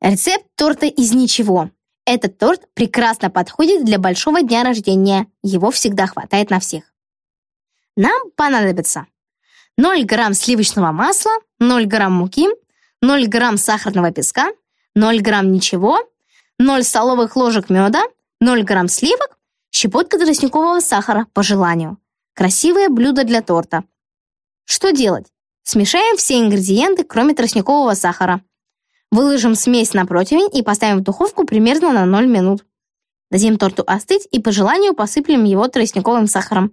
Рецепт торта из ничего. Этот торт прекрасно подходит для большого дня рождения. Его всегда хватает на всех. Нам понадобится 0 грамм сливочного масла, 0 грамм муки, 0 грамм сахарного песка, 0 грамм ничего, 0 столовых ложек меда, 0 грамм сливок, щепотка тростникового сахара по желанию. Красивое блюдо для торта. Что делать? Смешаем все ингредиенты, кроме тростникового сахара. Выложим смесь на противень и поставим в духовку примерно на 0 минут. Дадим торту остыть и по желанию посыплем его тростниковым сахаром.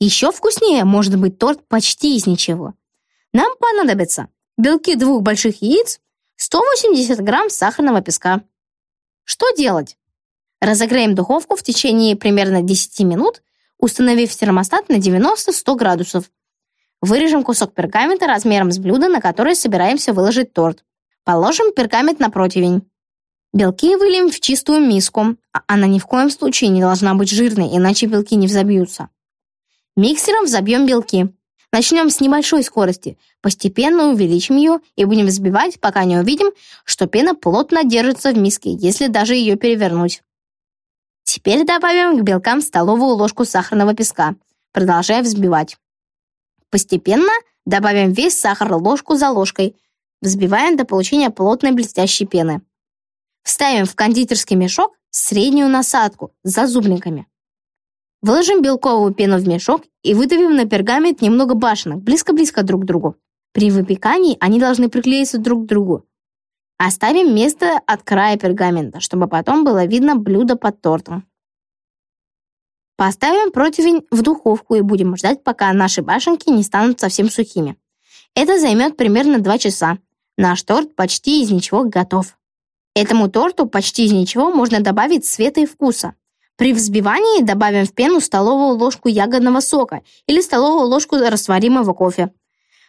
Еще вкуснее может быть торт почти из ничего. Нам понадобится белки двух больших яиц, 180 грамм сахарного песка. Что делать? Разогреем духовку в течение примерно 10 минут, установив термостат на 90-100 градусов. Вырежем кусок пергамента размером с блюдо, на которое собираемся выложить торт. Положим пергамент на противень. Белки выльем в чистую миску. А она ни в коем случае не должна быть жирной, иначе белки не взобьются. Миксером взобьем белки. Начнем с небольшой скорости, постепенно увеличим ее и будем взбивать, пока не увидим, что пена плотно держится в миске, если даже ее перевернуть. Теперь добавим к белкам столовую ложку сахарного песка, продолжая взбивать. Постепенно добавим весь сахар ложку за ложкой, Взбиваем до получения плотной блестящей пены. Вставим в кондитерский мешок среднюю насадку с зазубниками. Выложим белковую пену в мешок и выдавим на пергамент немного башенок, близко-близко друг к другу. При выпекании они должны приклеиться друг к другу. Оставим место от края пергамента, чтобы потом было видно блюдо под тортом. Поставим противень в духовку и будем ждать, пока наши башенки не станут совсем сухими. Это займет примерно 2 часа. Наш торт почти из ничего готов. Этому торту почти из ничего можно добавить цвета и вкуса. При взбивании добавим в пену столовую ложку ягодного сока или столовую ложку растворимого кофе.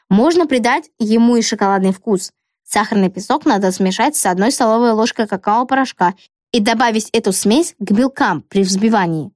Можно придать ему и шоколадный вкус. Сахарный песок надо смешать с одной столовой ложкой какао-порошка и добавить эту смесь к белкам при взбивании.